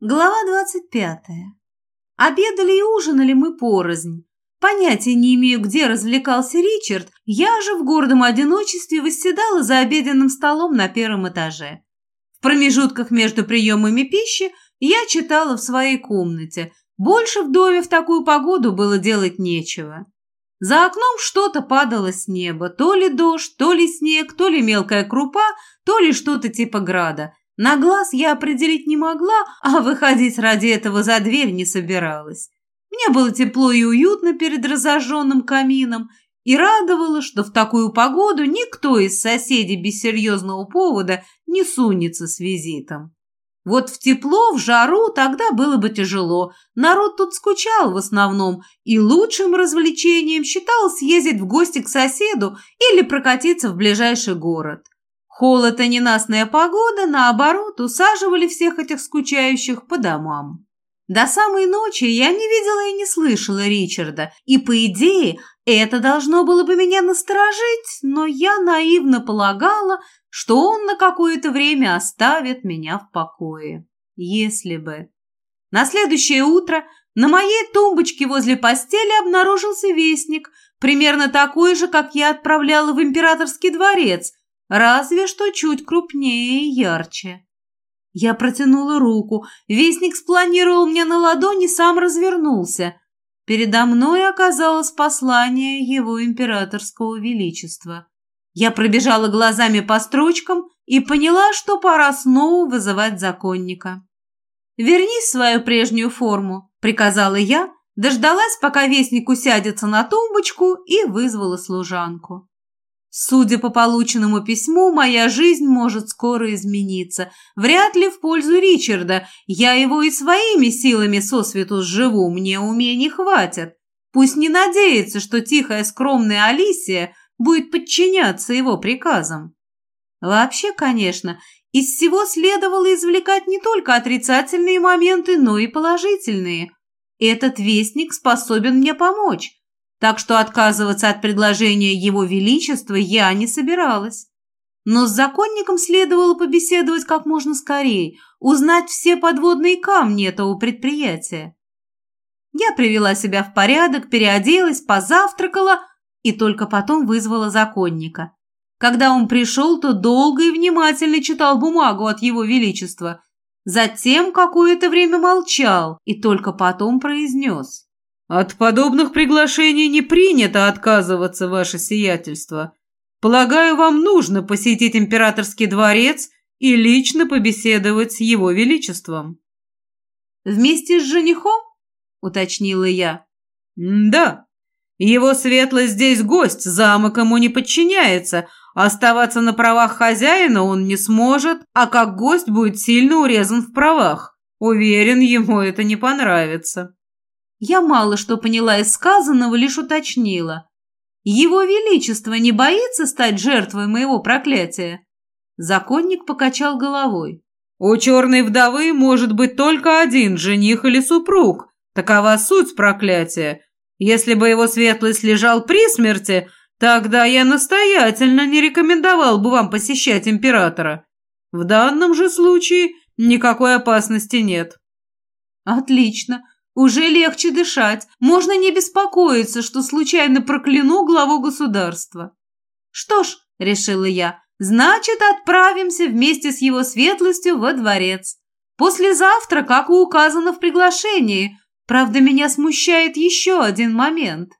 Глава двадцать пятая. Обедали и ужинали мы порознь. Понятия не имею, где развлекался Ричард, я же в гордом одиночестве восседала за обеденным столом на первом этаже. В промежутках между приемами пищи я читала в своей комнате. Больше в доме в такую погоду было делать нечего. За окном что-то падало с неба, то ли дождь, то ли снег, то ли мелкая крупа, то ли что-то типа града – на глаз я определить не могла, а выходить ради этого за дверь не собиралась. Мне было тепло и уютно перед разожженным камином, и радовало, что в такую погоду никто из соседей без серьезного повода не сунется с визитом. Вот в тепло, в жару тогда было бы тяжело. Народ тут скучал в основном, и лучшим развлечением считал съездить в гости к соседу или прокатиться в ближайший город. Холод и ненастная погода, наоборот, усаживали всех этих скучающих по домам. До самой ночи я не видела и не слышала Ричарда, и, по идее, это должно было бы меня насторожить, но я наивно полагала, что он на какое-то время оставит меня в покое. Если бы. На следующее утро на моей тумбочке возле постели обнаружился вестник, примерно такой же, как я отправляла в императорский дворец, разве что чуть крупнее и ярче. Я протянула руку, вестник спланировал мне на ладони, сам развернулся. Передо мной оказалось послание его императорского величества. Я пробежала глазами по строчкам и поняла, что пора снова вызывать законника. «Вернись в свою прежнюю форму», — приказала я, дождалась, пока вестник усядется на тумбочку и вызвала служанку. Судя по полученному письму, моя жизнь может скоро измениться. Вряд ли в пользу Ричарда. Я его и своими силами сосвету сживу, мне умений хватит. Пусть не надеется, что тихая скромная Алисия будет подчиняться его приказам. Вообще, конечно, из всего следовало извлекать не только отрицательные моменты, но и положительные. Этот вестник способен мне помочь так что отказываться от предложения Его Величества я не собиралась. Но с законником следовало побеседовать как можно скорее, узнать все подводные камни этого предприятия. Я привела себя в порядок, переоделась, позавтракала и только потом вызвала законника. Когда он пришел, то долго и внимательно читал бумагу от Его Величества, затем какое-то время молчал и только потом произнес – «От подобных приглашений не принято отказываться, ваше сиятельство. Полагаю, вам нужно посетить императорский дворец и лично побеседовать с его величеством». «Вместе с женихом?» — уточнила я. «Да. Его светлость здесь гость, замок ему не подчиняется. Оставаться на правах хозяина он не сможет, а как гость будет сильно урезан в правах. Уверен, ему это не понравится». Я мало что поняла из сказанного, лишь уточнила. Его Величество не боится стать жертвой моего проклятия? Законник покачал головой. У черной вдовы может быть только один жених или супруг. Такова суть проклятия. Если бы его светлость лежал при смерти, тогда я настоятельно не рекомендовал бы вам посещать императора. В данном же случае никакой опасности нет. Отлично. Уже легче дышать, можно не беспокоиться, что случайно прокляну главу государства. Что ж, решила я, значит, отправимся вместе с его светлостью во дворец. Послезавтра, как и указано в приглашении. Правда, меня смущает еще один момент.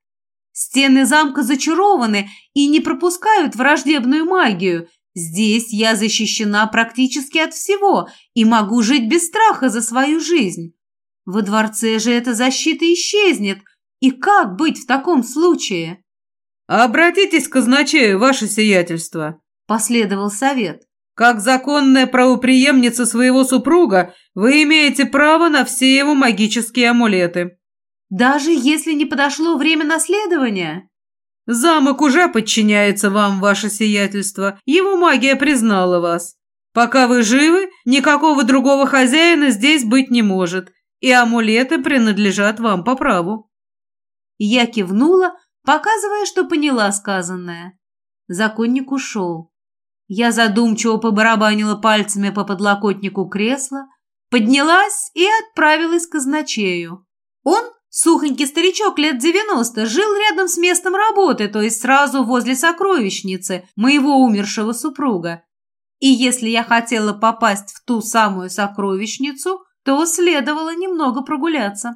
Стены замка зачарованы и не пропускают враждебную магию. Здесь я защищена практически от всего и могу жить без страха за свою жизнь. Во дворце же эта защита исчезнет. И как быть в таком случае? «Обратитесь к казначею, ваше сиятельство», – последовал совет. «Как законная правоприемница своего супруга, вы имеете право на все его магические амулеты». «Даже если не подошло время наследования?» «Замок уже подчиняется вам, ваше сиятельство. Его магия признала вас. Пока вы живы, никакого другого хозяина здесь быть не может и амулеты принадлежат вам по праву». Я кивнула, показывая, что поняла сказанное. Законник ушел. Я задумчиво побарабанила пальцами по подлокотнику кресла. Поднялась и отправилась к казначею. Он, сухонький старичок лет девяносто, жил рядом с местом работы, то есть сразу возле сокровищницы моего умершего супруга. И если я хотела попасть в ту самую сокровищницу, то следовало немного прогуляться.